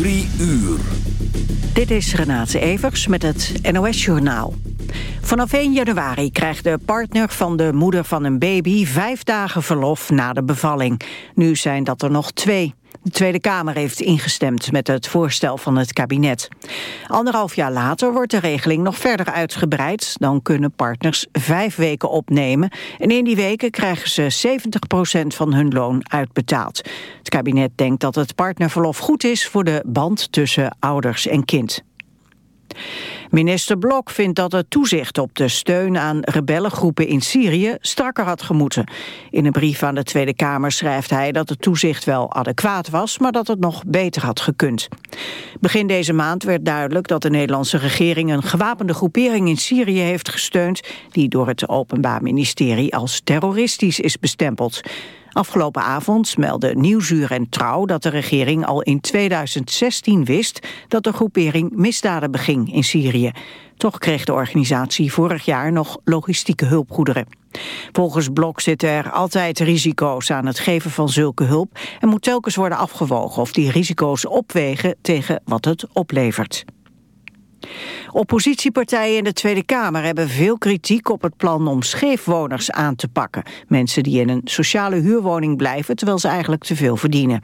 Uur. Dit is Renate Evers met het NOS Journaal. Vanaf 1 januari krijgt de partner van de moeder van een baby... vijf dagen verlof na de bevalling. Nu zijn dat er nog twee. De Tweede Kamer heeft ingestemd met het voorstel van het kabinet. Anderhalf jaar later wordt de regeling nog verder uitgebreid. Dan kunnen partners vijf weken opnemen. En in die weken krijgen ze 70% van hun loon uitbetaald. Het kabinet denkt dat het partnerverlof goed is voor de band tussen ouders en kind. Minister Blok vindt dat het toezicht op de steun aan rebellengroepen in Syrië strakker had gemoeten. In een brief aan de Tweede Kamer schrijft hij dat het toezicht wel adequaat was, maar dat het nog beter had gekund. Begin deze maand werd duidelijk dat de Nederlandse regering een gewapende groepering in Syrië heeft gesteund, die door het Openbaar Ministerie als terroristisch is bestempeld. Afgelopen avond meldde Nieuwsuur en Trouw dat de regering al in 2016 wist dat de groepering misdaden beging in Syrië. Toch kreeg de organisatie vorig jaar nog logistieke hulpgoederen. Volgens Blok zitten er altijd risico's aan het geven van zulke hulp en moet telkens worden afgewogen of die risico's opwegen tegen wat het oplevert. Oppositiepartijen in de Tweede Kamer hebben veel kritiek op het plan om scheefwoners aan te pakken. Mensen die in een sociale huurwoning blijven terwijl ze eigenlijk te veel verdienen.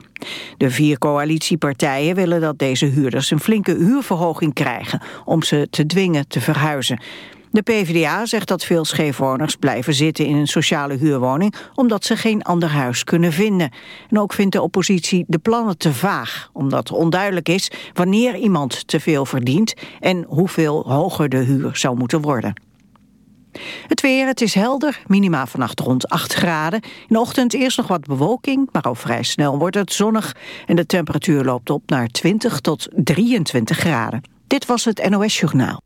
De vier coalitiepartijen willen dat deze huurders een flinke huurverhoging krijgen om ze te dwingen te verhuizen. De PvdA zegt dat veel scheefwoners blijven zitten in een sociale huurwoning... omdat ze geen ander huis kunnen vinden. En ook vindt de oppositie de plannen te vaag... omdat onduidelijk is wanneer iemand te veel verdient... en hoeveel hoger de huur zou moeten worden. Het weer, het is helder, minima vannacht rond 8 graden. In de ochtend eerst nog wat bewolking, maar al vrij snel wordt het zonnig... en de temperatuur loopt op naar 20 tot 23 graden. Dit was het NOS Journaal.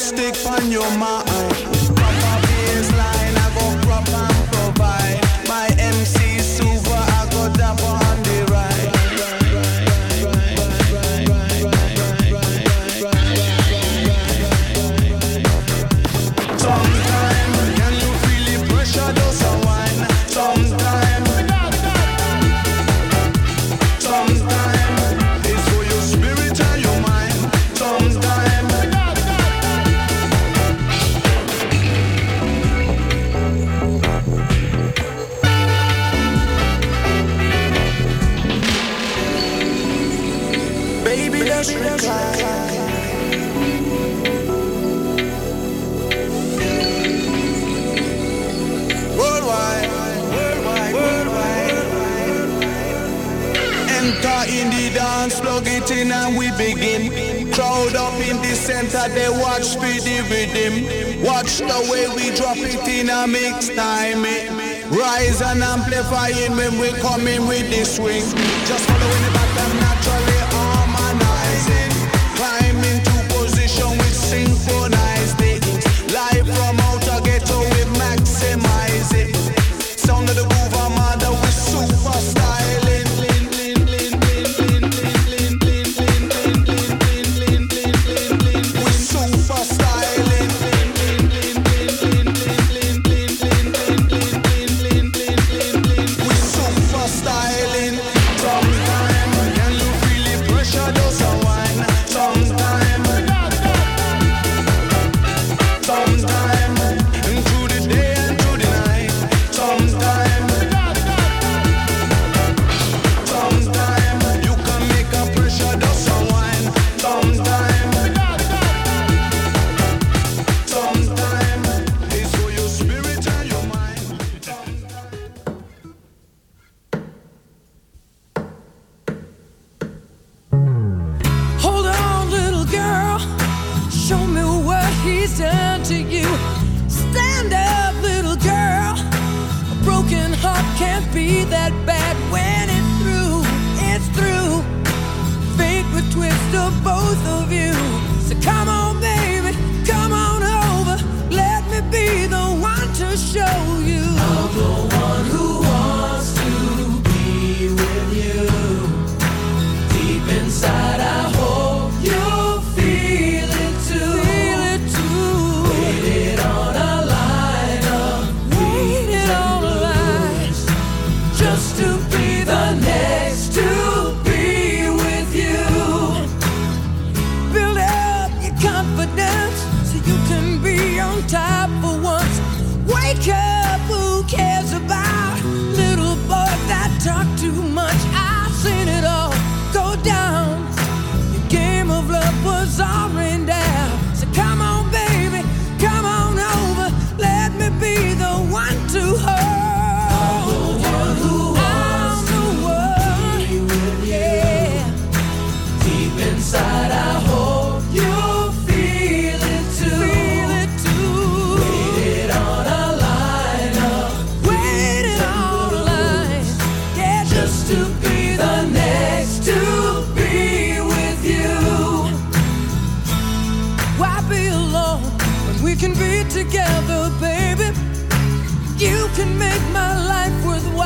stick on your mind. Center, they watch the rhythm. Watch the way we drop it in a mix time. Rise and amplify amplifying when we come in with the swing. Just following together, baby? You can make my life worthwhile.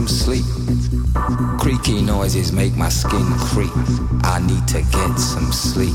some sleep. Creaky noises make my skin creep. I need to get some sleep.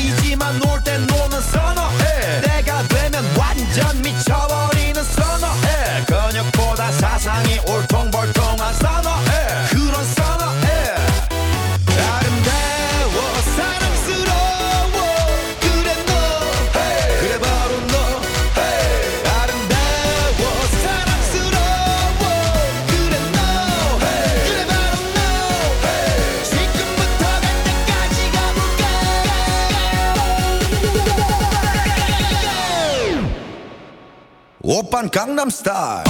一起嘛，north。Gangnam Style.